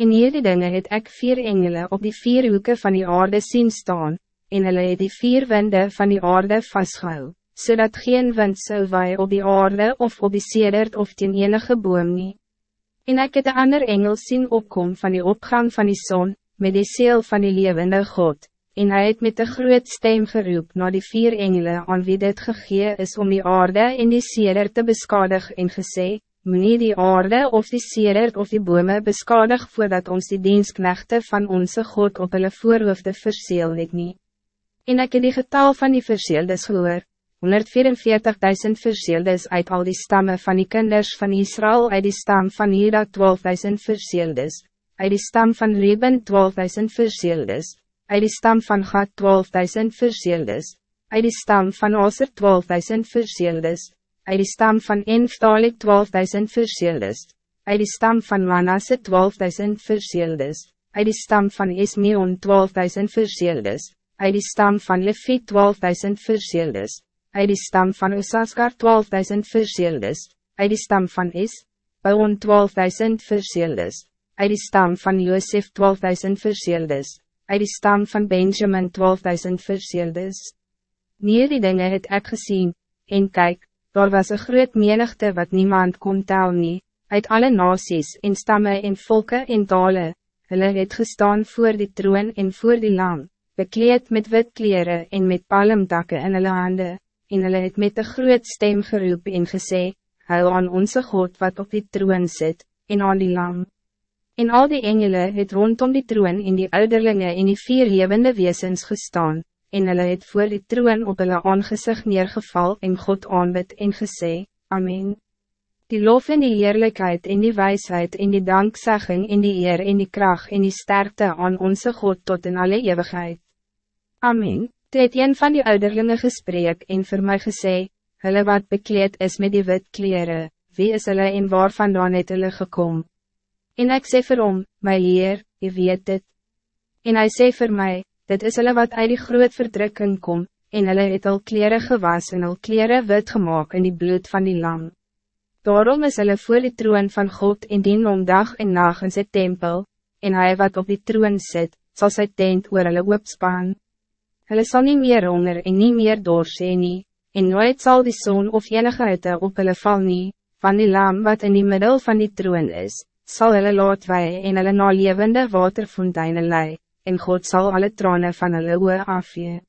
In hierdie dinge het ek vier engelen op die vier hoeken van die aarde zien staan, en hulle het die vier winde van die aarde vastgehou, zodat geen wind zou waai op die aarde of op die sedert of teen enige boom nie. En ek het een ander engel zien opkom van die opgang van die zon, met die seel van die levende God, en hij het met de groot stem geroep naar die vier engelen aan wie dit gegee is om die aarde en die sedert te beskadig en gesê, Meneer die aarde of die sedert of die bome beskadig voordat ons die diensknechte van onze God op hulle voorhoofde verseel het nie. En ek het die getal van die verseeldes gehoor, 144.000 verseeldes uit al die stammen van die kinders van Israël uit die stam van Juda 12.000 verseeldes, uit die stam van Reben 12.000 verseeldes, uit die stam van Gad 12.000 verseeldes, uit die stam van Oser 12.000 verseeldes, uit die stam van Enftalik 12.000 verseeldes, uit die stam van Manasse 12.000 verseeldes, uit die stam van Ismeon 12.000 verseeldes, uit die stam van Levi 12.000 verseeldes, uit die stam van Usaskar 12.000 verseeldes, uit die stam van Is, Baon 12.000 verseeldes, uit die stam van Josef 12.000 verseeldes, uit die stam van Benjamin 12.000 verseeldes. Nie die dinge het ek gezien, en kijk, Daar was een groot menigte wat niemand kon tel nie, uit alle nasies en stammen en volken en talen. Hulle het gestaan voor die troon en voor die lam, bekleed met wit kleren en met palmdakke in hulle hande, en hulle het met een groot stem geroep en gesê, Huil aan onze God wat op die troon zit, en aan die lam. En al die engelen het rondom die troon in die ouderlinge en die vier levende wezens gestaan, en hulle het voor die troon op hulle aangezicht neergeval en God aanbid en gesê, Amen. Die lof en die eerlijkheid en die wijsheid en die dankzegging en die eer en die kracht en die sterkte aan onze God tot in alle eeuwigheid. Amen. Toe het een van die ouderlinge gesprek en voor mij gesê, hulle wat bekleed is met die wit kleren, wie is hulle en waar vandaan het hulle gekom? En ik sê vir hom, my Heer, je weet het. En hij sê vir mij, dit is hulle wat uit die groot verdrukking kom, en hulle het al kleren gewas en al kleren wit gemaakt in die bloed van die lam. Daarom is hulle voor die troon van God en dien om dag en nacht in sy tempel, en hij wat op die troon zit, zal sy tent oor hulle oopspaan. Hulle sal nie meer honger en nie meer doorsee nie, en nooit zal die zon of enige hitte op hulle val nie, van die lam wat in die middel van die troon is, zal hulle laat wei en hulle na levende waterfonteine lei en God zal alle tranen van hulle oor afvee.